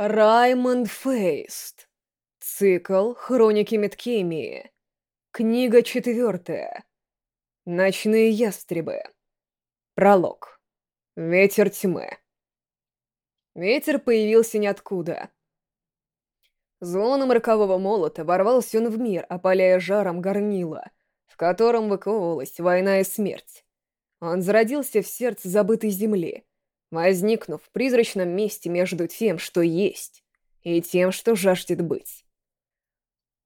Раймонд Фейст. Цикл «Хроники Меткемии». Книга четвертая. Ночные ястребы. Пролог. Ветер тьмы. Ветер появился ниоткуда. Звоном рокового молота ворвался он в мир, опаляя жаром горнила, в котором выковывалась война и смерть. Он зародился в сердце забытой земли — возникнув в призрачном месте между тем, что есть, и тем, что жаждет быть.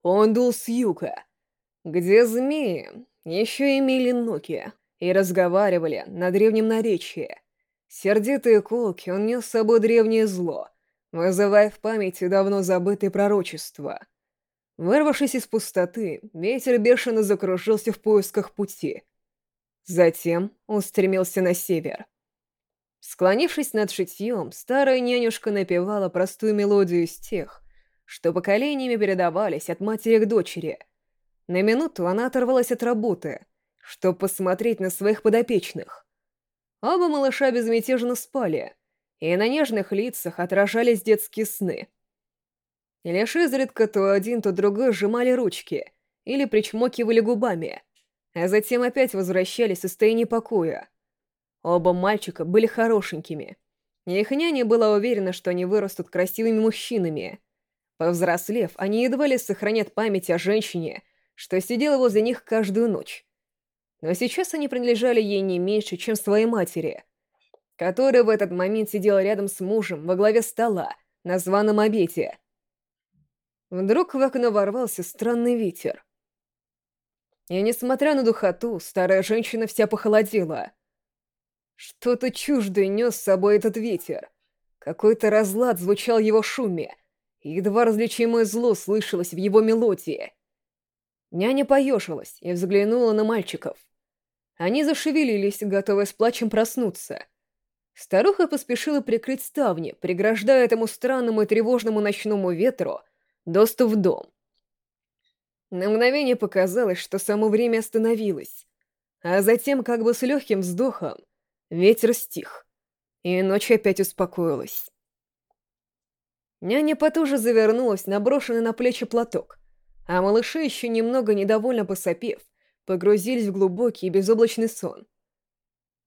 Он дул с юга, где змеи еще имели ноги и разговаривали на древнем наречии. Сердитые колки он нес с собой древнее зло, вызывая в памяти давно забытые пророчества. Вырвавшись из пустоты, ветер бешено закружился в поисках пути. Затем он стремился на север. Склонившись над шитьем, старая нянюшка напевала простую мелодию из тех, что поколениями передавались от матери к дочери. На минуту она оторвалась от работы, чтобы посмотреть на своих подопечных. Оба малыша безмятежно спали, и на нежных лицах отражались детские сны. И лишь изредка то один, то другой сжимали ручки или причмокивали губами, а затем опять возвращались в состояние покоя — Оба мальчика были хорошенькими. Их няня была уверена, что они вырастут красивыми мужчинами. Повзрослев, они едва ли сохранят память о женщине, что сидела возле них каждую ночь. Но сейчас они принадлежали ей не меньше, чем своей матери, которая в этот момент сидела рядом с мужем во главе стола на званом обете. Вдруг в окно ворвался странный ветер. И, несмотря на духоту, старая женщина вся похолодела — что-то чуждое нес с собой этот ветер. Какой-то разлад звучал в его шуме, едва различимое зло слышалось в его мелодии. Няня поежилась и взглянула на мальчиков. Они зашевелились, готовые с плачем проснуться. Старуха поспешила прикрыть ставни, преграждая этому странному и тревожному ночному ветру доступ в дом. На мгновение показалось, что само время остановилось, а затем, как бы с легким вздохом, Ветер стих, и ночь опять успокоилась. Няня потуже завернулась на брошенный на плечи платок, а малыши, еще немного недовольно посопев, погрузились в глубокий и безоблачный сон.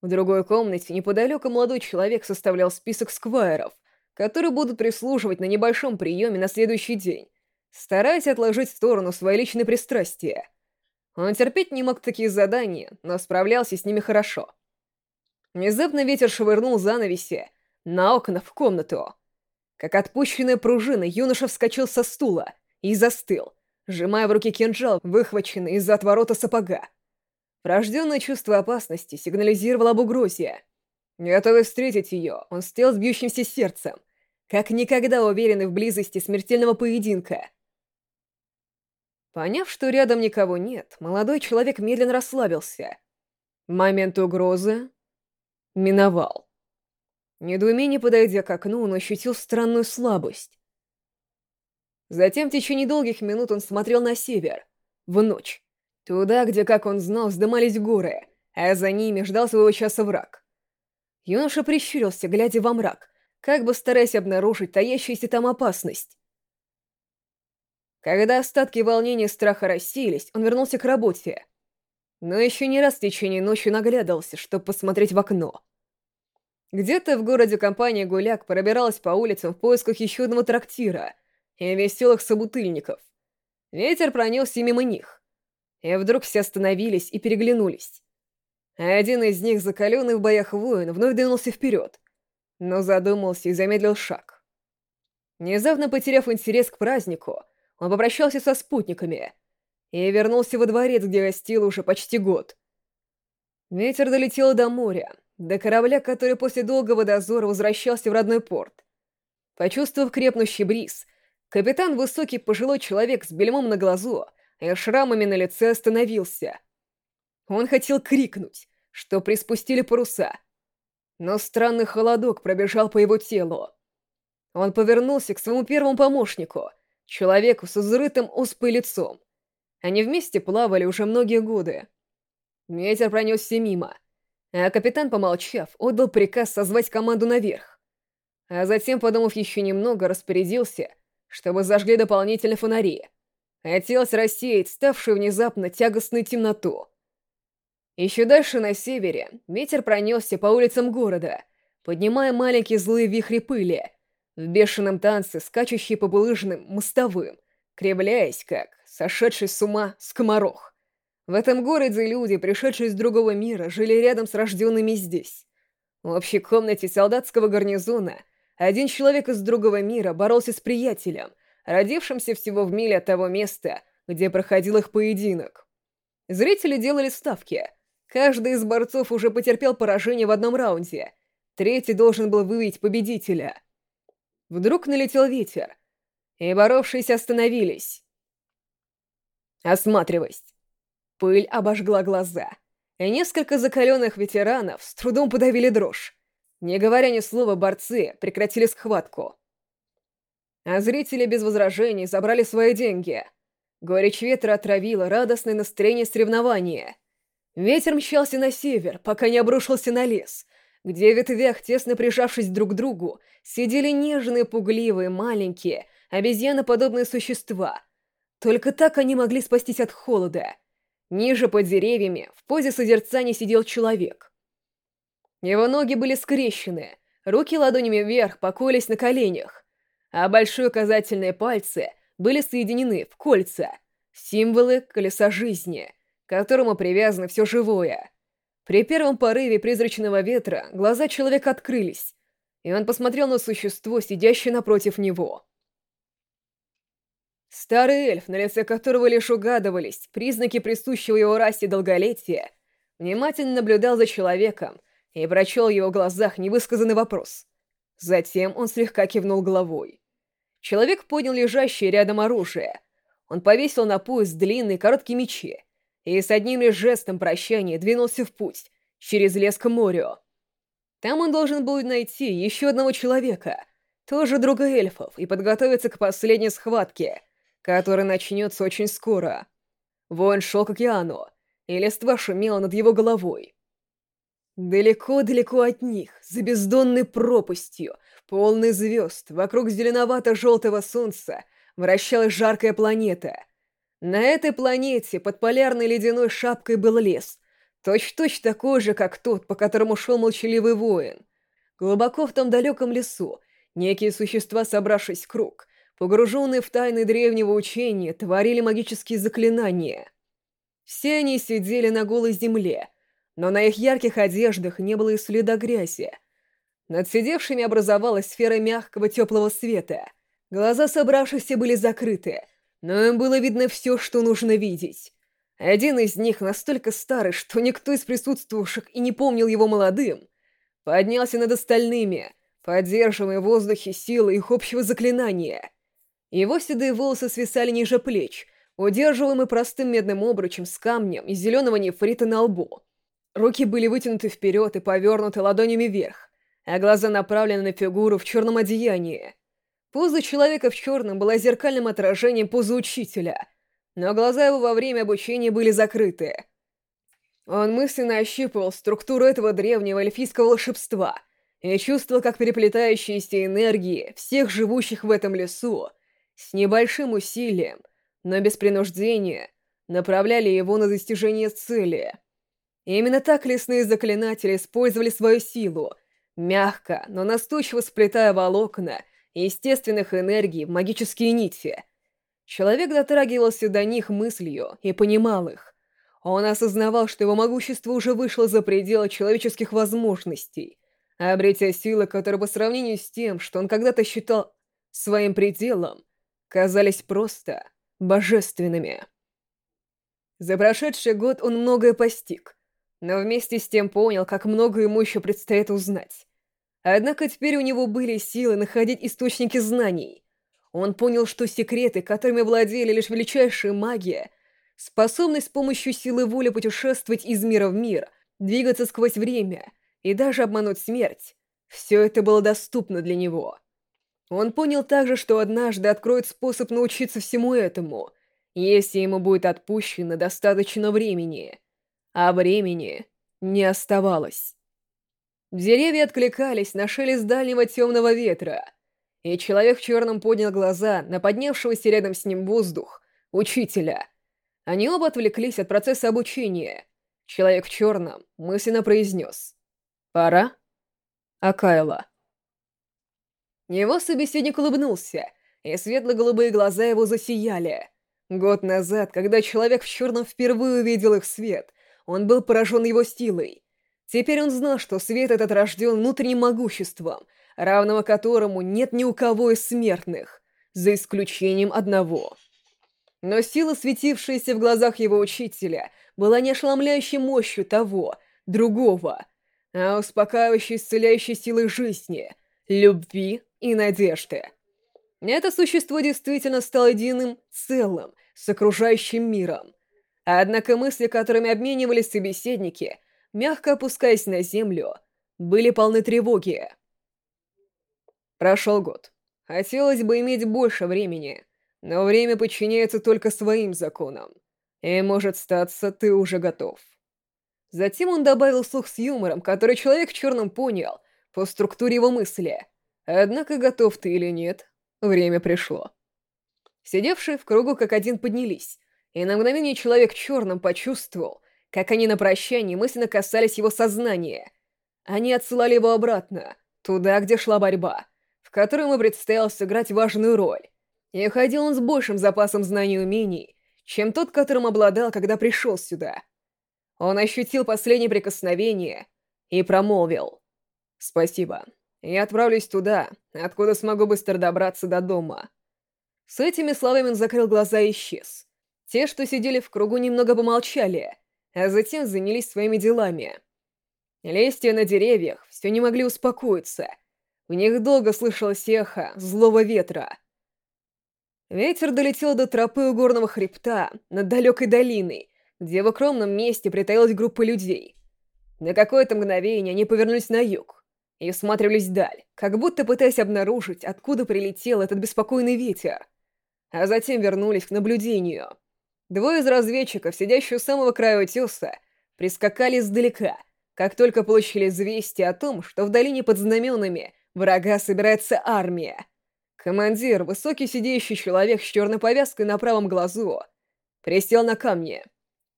В другой комнате неподалеку молодой человек составлял список сквайров, которые будут прислуживать на небольшом приеме на следующий день, стараясь отложить в сторону свои личные пристрастия. Он терпеть не мог такие задания, но справлялся с ними хорошо — Внезапно ветер швырнул занавеси на окна в комнату. Как отпущенная пружина, юноша вскочил со стула и застыл, сжимая в руке кинжал, выхваченный из-за отворота сапога. Врожденное чувство опасности сигнализировало об угрозе. Готовый встретить ее, он стоял с бьющимся сердцем, как никогда уверенный в близости смертельного поединка. Поняв, что рядом никого нет, молодой человек медленно расслабился. Момент угрозы миновал. Недоумение, подойдя к окну, он ощутил странную слабость. Затем в течение долгих минут он смотрел на север, в ночь, туда, где, как он знал, вздымались горы, а за ними ждал своего часа враг. Юноша прищурился, глядя во мрак, как бы стараясь обнаружить таящуюся там опасность. Когда остатки волнения и страха рассеялись, он вернулся к работе. Но еще не раз в течение ночи наглядывался, чтобы посмотреть в окно. Где-то в городе компания «Гуляк» пробиралась по улицам в поисках еще одного трактира и веселых собутыльников. Ветер пронесся мимо них. И вдруг все остановились и переглянулись. Один из них, закаленный в боях воин, вновь двинулся вперед, но задумался и замедлил шаг. Внезапно потеряв интерес к празднику, он попрощался со спутниками и вернулся во дворец, где гостил уже почти год. Ветер долетел до моря, до корабля, который после долгого дозора возвращался в родной порт. Почувствовав крепнущий бриз, капитан, высокий пожилой человек с бельмом на глазу и шрамами на лице остановился. Он хотел крикнуть, что приспустили паруса, но странный холодок пробежал по его телу. Он повернулся к своему первому помощнику, человеку с изрытым оспой лицом. Они вместе плавали уже многие годы. Ветер пронесся мимо — а капитан, помолчав, отдал приказ созвать команду наверх. а затем, подумав еще немного, распорядился, чтобы зажгли дополнительные фонари. Хотелось рассеять ставшую внезапно тягостную темноту. Еще дальше на севере ветер пронесся по улицам города, поднимая маленькие злые вихри пыли, в бешеном танце, скачущие по булыжным мостовым, кривляясь, как сошедший с ума скоморох. В этом городе люди, пришедшие из другого мира, жили рядом с рожденными здесь. В общей комнате солдатского гарнизона один человек из другого мира боролся с приятелем, родившимся всего в миле от того места, где проходил их поединок. Зрители делали ставки. Каждый из борцов уже потерпел поражение в одном раунде. Третий должен был выявить победителя. Вдруг налетел ветер, и боровшиеся остановились. Осматриваясь, пыль обожгла глаза — и несколько закаленных ветеранов с трудом подавили дрожь. Не говоря ни слова, борцы прекратили схватку. А зрители без возражений забрали свои деньги. Горечь ветра отравила радостное настроение соревнования. Ветер мчался на север, пока не обрушился на лес, где в ветвях, тесно прижавшись друг к другу, сидели нежные, пугливые, маленькие, обезьяноподобные существа. Только так они могли спастись от холода — Ниже под деревьями в позе созерцания сидел человек. Его ноги были скрещены, руки ладонями вверх покоились на коленях, а большие указательные пальцы были соединены в кольца, символы колеса жизни, к которому привязано все живое. При первом порыве призрачного ветра глаза человека открылись, и он посмотрел на существо, сидящее напротив него. Старый эльф, на лице которого лишь угадывались признаки присущего его расе долголетия, внимательно наблюдал за человеком и прочел в его глазах невысказанный вопрос. Затем он слегка кивнул головой. Человек поднял лежащее рядом оружие. Он повесил на пояс длинные короткие мечи и с одним лишь жестом прощания двинулся в путь через лес к морю. Там он должен был найти еще одного человека, тоже друга эльфов, и подготовиться к последней схватке — который начнется очень скоро. Воин шел к океану, и листва шумела над его головой. Далеко-далеко от них, за бездонной пропастью, полный звезд, вокруг зеленовато-желтого солнца, вращалась жаркая планета. На этой планете под полярной ледяной шапкой был лес, точь-точь такой же, как тот, по которому шел молчаливый воин. Глубоко в том далеком лесу некие существа, собравшись в круг, погруженные в тайны древнего учения, творили магические заклинания. Все они сидели на голой земле, но на их ярких одеждах не было и следа грязи. Над сидевшими образовалась сфера мягкого теплого света. Глаза собравшихся были закрыты, но им было видно все, что нужно видеть. Один из них, настолько старый, что никто из присутствующих и не помнил его молодым, поднялся над остальными, поддерживая в воздухе силы их общего заклинания — его седые волосы свисали ниже плеч, удерживаемые простым медным обручем с камнем из зеленого нефрита на лбу. Руки были вытянуты вперед и повернуты ладонями вверх, а глаза направлены на фигуру в черном одеянии. Поза человека в черном была зеркальным отражением позы учителя, но глаза его во время обучения были закрыты. Он мысленно ощупывал структуру этого древнего эльфийского волшебства и чувствовал, как переплетающиеся энергии всех живущих в этом лесу с небольшим усилием, но без принуждения, направляли его на достижение цели. Именно так лесные заклинатели использовали свою силу, мягко, но настойчиво сплетая волокна естественных энергий в магические нити. Человек дотрагивался до них мыслью и понимал их. Он осознавал, что его могущество уже вышло за пределы человеческих возможностей, обретя силы, которые по сравнению с тем, что он когда-то считал своим пределом, казались просто божественными. За прошедший год он многое постиг, но вместе с тем понял, как много ему еще предстоит узнать. Однако теперь у него были силы находить источники знаний. Он понял, что секреты, которыми владели лишь величайшая магия, способность с помощью силы воли путешествовать из мира в мир, двигаться сквозь время и даже обмануть смерть, все это было доступно для него. Он понял также, что однажды откроет способ научиться всему этому, если ему будет отпущено достаточно времени. А времени не оставалось. Деревья откликались на шелест дальнего темного ветра, и человек в черном поднял глаза на поднявшегося рядом с ним воздух, учителя. Они оба отвлеклись от процесса обучения. Человек в черном мысленно произнес «Пора?» А Кайла? Его собеседник улыбнулся, и светло-голубые глаза его засияли. Год назад, когда человек в черном впервые увидел их свет, он был поражен его стилой. Теперь он знал, что свет этот рожден внутренним могуществом, равного которому нет ни у кого из смертных, за исключением одного. Но сила, светившаяся в глазах его учителя, была не ошеломляющей мощью того, другого, а успокаивающей, исцеляющей силой жизни, любви и надежды. Это существо действительно стало единым целым с окружающим миром. Однако мысли, которыми обменивались собеседники, мягко опускаясь на землю, были полны тревоги. Прошел год. Хотелось бы иметь больше времени, но время подчиняется только своим законам. И, может статься, ты уже готов. Затем он добавил слух с юмором, который человек в черном понял по структуре его мысли. Однако, готов ты или нет, время пришло. Сидевшие в кругу как один поднялись, и на мгновение человек в черном почувствовал, как они на прощании мысленно касались его сознания. Они отсылали его обратно, туда, где шла борьба, в которой ему предстояло сыграть важную роль. И ходил он с большим запасом знаний и умений, чем тот, которым обладал, когда пришел сюда. Он ощутил последнее прикосновение и промолвил. «Спасибо. Я отправлюсь туда, откуда смогу быстро добраться до дома». С этими словами он закрыл глаза и исчез. Те, что сидели в кругу, немного помолчали — а затем занялись своими делами. Листья на деревьях все не могли успокоиться. В них долго слышалось эхо злого ветра. Ветер долетел до тропы у горного хребта над далекой долиной, где в укромном месте притаилась группа людей. На какое-то мгновение они повернулись на юг и всматривались вдаль, как будто пытаясь обнаружить, откуда прилетел этот беспокойный ветер, а затем вернулись к наблюдению — Двое из разведчиков, сидящих у самого края утеса, прискакали издалека, как только получили известие о том, что в долине под знаменами врага собирается армия. Командир, высокий сидящий человек с черной повязкой на правом глазу, присел на камни.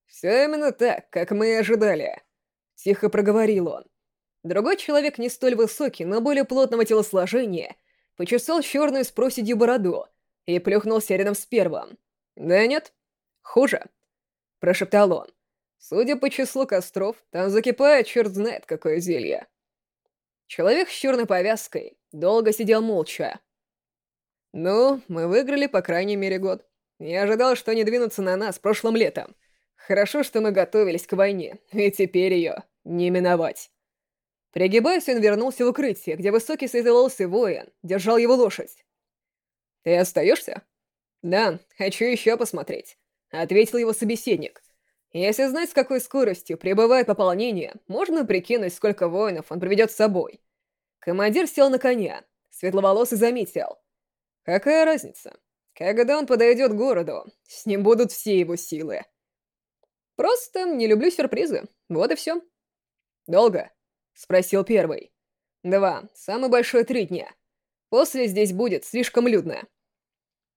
«Все именно так, как мы и ожидали», — тихо проговорил он. Другой человек не столь высокий, но более плотного телосложения, почесал черную с проседью бороду и плюхнулся рядом с первым. «Да нет, «Хуже», — прошептал он. «Судя по числу костров, там закипает черт знает какое зелье». Человек с черной повязкой долго сидел молча. «Ну, мы выиграли по крайней мере год. Я ожидал, что они двинутся на нас прошлым летом. Хорошо, что мы готовились к войне, и теперь ее не миновать». Пригибаясь, он вернулся в укрытие, где высокий светловолосый воин держал его лошадь. «Ты остаешься?» «Да, хочу еще посмотреть. — ответил его собеседник. «Если знать, с какой скоростью прибывает пополнение, можно прикинуть, сколько воинов он приведет с собой». Командир сел на коня, светловолосый заметил. «Какая разница? Когда он подойдет к городу, с ним будут все его силы». «Просто не люблю сюрпризы, вот и все». «Долго?» — спросил первый. «Два, самый большой три дня. После здесь будет слишком людно».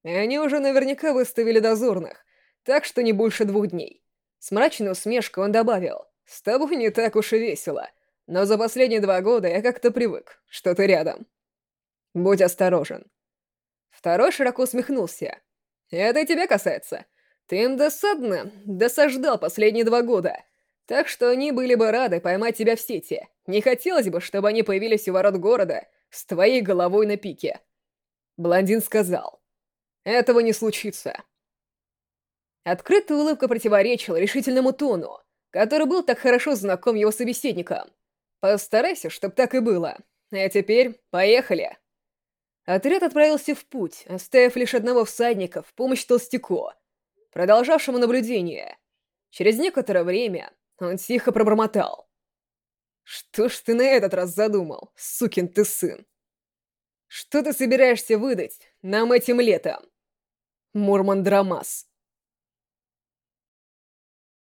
Они уже наверняка выставили дозорных, так что не больше двух дней. С мрачной усмешкой он добавил, «С тобой не так уж и весело, но за последние два года я как-то привык, что ты рядом. Будь осторожен». Второй широко усмехнулся. «Это и тебя касается. Ты им досадно досаждал последние два года, так что они были бы рады поймать тебя в сети. Не хотелось бы, чтобы они появились у ворот города с твоей головой на пике». Блондин сказал, «Этого не случится». Открытая улыбка противоречила решительному тону, который был так хорошо знаком его собеседникам. Постарайся, чтоб так и было. А теперь поехали. Отряд отправился в путь, оставив лишь одного всадника в помощь толстяку, продолжавшему наблюдение. Через некоторое время он тихо пробормотал. «Что ж ты на этот раз задумал, сукин ты сын? Что ты собираешься выдать нам этим летом?» Мурман Драмас